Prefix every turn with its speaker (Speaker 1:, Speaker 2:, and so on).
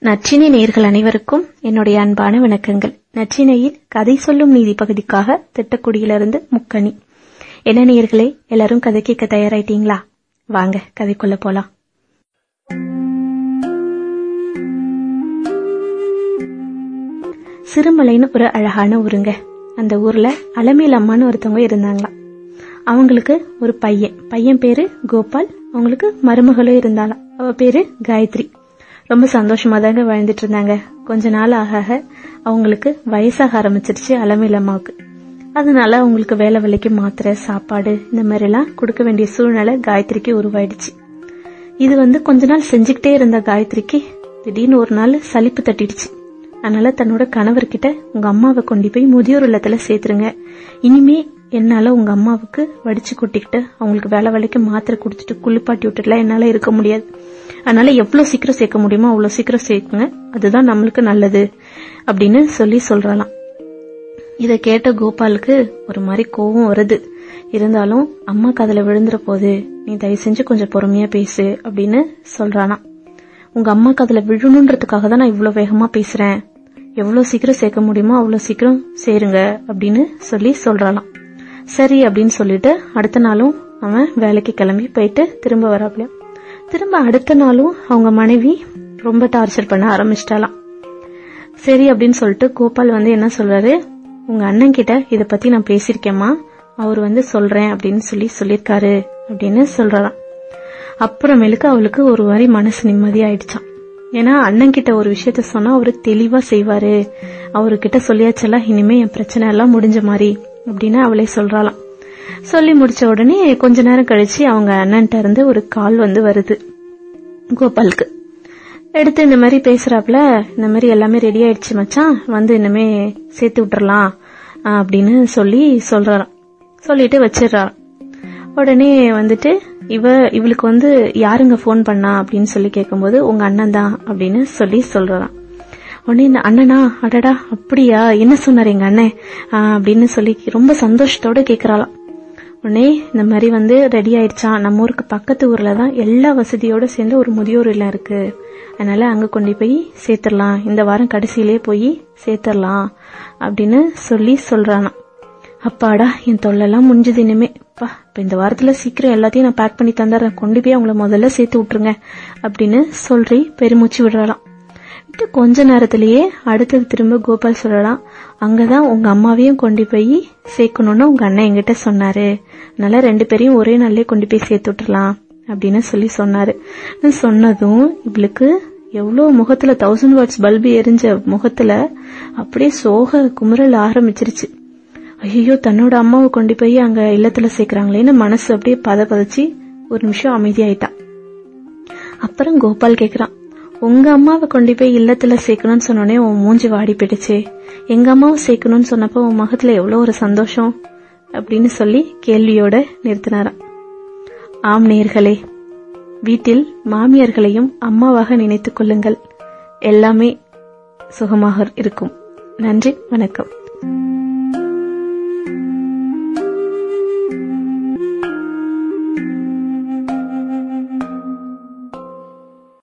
Speaker 1: நற்றினை நேர்கள் அனைவருக்கும் என்னுடைய அன்பான வணக்கங்கள். நற்றினையில் கதை சொல்லும் நீதி பகுதிக்காக திட்டக்குடியிலிருந்து முக்கணி என்ன நேர்களே எல்லாரும் கதை கேட்க தயாராயிட்டீங்களா? வாங்க கதைக்குள்ள போலாம். சிறுமலைன்னு ஒரு அழகான ஊருங்க. அந்த ஊர்ல அலமேல் அம்மான்னு ஒருத்தவங்க இருந்தாங்களாம். அவங்களுக்கு ஒரு பையன். பையன் பேரு கோபால். அவங்களுக்கு மருமகளும் இருந்தாலாம் அவ பேரு காயத்ரி. ரொம்ப சந்தோஷமா தாங்க வாழ்ந்துட்டு இருந்தாங்க கொஞ்ச நாள் ஆக ஆக அவங்களுக்கு வயசாக ஆரம்பிச்சிருச்சு அலமேல் அம்மாவுக்கு அதனால அவங்களுக்கு வேலை வேலைக்கு மாத்திரை சாப்பாடு இந்த மாதிரி எல்லாம் கொடுக்க வேண்டிய சூழ்நிலை காயத்ரிக்கு உருவாயிடுச்சு. இது வந்து கொஞ்ச நாள் செஞ்சுக்கிட்டே இருந்த காயத்ரிக்கு திடீர்னு ஒரு நாள் சலிப்பு தட்டிடுச்சு. அதனால தன்னோட கணவர்கிட்ட உங்க அம்மாவை கொண்டு போய் முதியோர் இல்லத்துல சேர்த்துருங்க. இனிமே என்னால உங்க அம்மாவுக்கு வடிச்சு கொட்டிக்கிட்டு அவங்களுக்கு வேலை வேலைக்கு மாத்திரை கொடுத்துட்டு குளிப்பாட்டி விட்டுட்டுலாம் என்னால இருக்க முடியாது. அதனால எவ்வளவு சீக்கிரம் சேர்க்க முடியுமோ அவ்வளவு சீக்கிரம் சேர்க்குங்க. அதுதான் நம்மளுக்கு நல்லது அப்படின்னு சொல்லி சொல்றலாம். இத கேட்ட கோபாலுக்கு ஒரு மாதிரி கோவம் வருது. இருந்தாலும் அம்மா கதல விழுந்துற போது நீ தயவு செஞ்சு கொஞ்சம் பொறுமையா பேசு அப்படின்னு சொல்றானா உங்க அம்மா கதல விழணுன்றதுக்காக தான் நான் இவ்வளவு வேகமா பேசுறேன். எவ்வளவு சீக்கிரம் சேர்க்க முடியுமோ அவ்வளவு சீக்கிரம் சேருங்க அப்படின்னு சொல்லி சொல்றாளாம். சரி அப்படின்னு சொல்லிட்டு அடுத்த நாளும் அவன் வேலைக்கு கிளம்பி போயிட்டு திரும்ப வராப்லையும் திரும்ப அடுத்த நாளும் அவங்க மனைவி ரொம்ப டார்ச்சர் பண்ண ஆரம்பிச்சிட்டாலாம் சரி அப்படின்னு சொல்லிட்டு கோபால் வந்து என்ன சொல்றாரு? உங்க அண்ணன் கிட்ட இத பத்தி நான் பேசியிருக்கேம்மா. அவர் வந்து சொல்றேன் அப்படின்னு சொல்லி சொல்லிருக்காரு அப்படின்னு சொல்றாராம் அப்புறமேலுக்கு அவளுக்கு ஒரு மாதிரி மனசு நிம்மதி ஆயிடுச்சான் ஏன்னா அண்ணன் கிட்ட ஒரு விஷயத்த சொன்னா அவரு தெளிவா செய்வாரு. அவர்கிட்ட சொல்லியாச்செல்லாம் இனிமே என் பிரச்சனை எல்லாம் முடிஞ்ச மாதிரி அப்படின்னு அவளே சொல்றாளாம். சொல்லி முடிச்ச உடனே கொஞ்ச நேரம் கழிச்சு அவங்க அண்ணன்ட்ட இருந்து ஒரு கால் வந்து வருது. கோபாலுக்கு. எடுத்து இந்த மாதிரி பேசுறாப்ல இந்த மாதிரி எல்லாமே ரெடி ஆயிடுச்சு மச்சான் வந்து இனிமே சேர்த்து விட்டுறலாம் அப்படின்னு சொல்லி சொல்றாராம். சொல்லிட்டு வச்சிடறாராம். உடனே வந்துட்டு இவ இவளுக்கு வந்து யாருங்க போன் பண்ணா? அப்படின்னு சொல்லி கேட்கும்போது உங்க அண்ணன் தான் அப்படின்னு சொல்லி சொல்றாராம். உடனே அண்ணனா? அடடா அப்படியா? என்ன சொன்னார் எங்க அண்ணன் அப்படின்னு சொல்லி ரொம்ப சந்தோஷத்தோட கேக்குறாளாம். உடனே இந்த மாதிரி வந்து ரெடி ஆயிடுச்சான் நம்ம ஊருக்கு பக்கத்து ஊர்ல தான் எல்லா வசதியோட சேர்ந்து ஒரு முதியோர் இல்லம் இருக்கு. அதனால அங்க கொண்டு போய் சேர்த்துடலாம். இந்த வாரம் கடைசியிலே போய் சேர்த்துடலாம் அப்படின்னு சொல்லி சொல்றானா அப்பாடா என் தொல்லெல்லாம் முடிஞ்சது இனிமே. பா இப்ப இந்த வாரத்துல சீக்கிரம் எல்லாத்தையும் நான் பேக் பண்ணி தந்துடுறேன். கொண்டு போய் அவங்கள முதல்ல சேர்த்து விட்டுருங்க அப்படின்னு சொல்றி பெருமூச்சு விடுறாளாம். விட்டு கொஞ்ச நேரத்திலேயே அடுத்தது திரும்ப கோபால் சொல்லலாம். அங்கதான் உங்க அம்மாவையும் கொண்டு போய் சேர்க்கணும்னு உங்க அண்ணன் என்கிட்ட சொன்னாரு. அதனால ரெண்டு பேரையும் ஒரே நாள்லயே கொண்டு போய் சேர்த்து விட்டுலாம் அப்படின்னு சொல்லி சொன்னாரு. சொன்னதும் இவளுக்கு எவ்வளவு முகத்துல தௌசண்ட் வாட்ஸ் பல்பு எரிஞ்ச முகத்துல அப்படியே சோக குமுறல் ஆரம்பிச்சிருச்சு. ஐயோ தன்னோட அம்மாவை கொண்டு போய் அங்க இல்லத்துல சேர்க்கிறாங்களேன்னு மனசு அப்படியே பத பதச்சு ஒரு நிமிஷம் அமைதியாயிட்டான் அப்புறம் கோபால் கேக்குறான். உங்க அம்மாவை கொண்டு போய் இல்லத்துல சேர்க்கணும்னு சொன்னோடனே உன் மூஞ்சி வாடி போயிடுச்சு. எங்க அம்மாவை சேர்க்கணும்னு சொன்னப்போ உன் முகத்துல எவ்வளோ ஒரு சந்தோஷம் அப்படின்னு சொல்லி கேள்வியோட நிறுத்தினாராம். ஆம் நேர்களே வீட்டில் மாமியார்களையும் அம்மாவாக நினைத்துக் கொள்ளுங்கள். எல்லாமே சுகமாக இருக்கும். நன்றி வணக்கம்.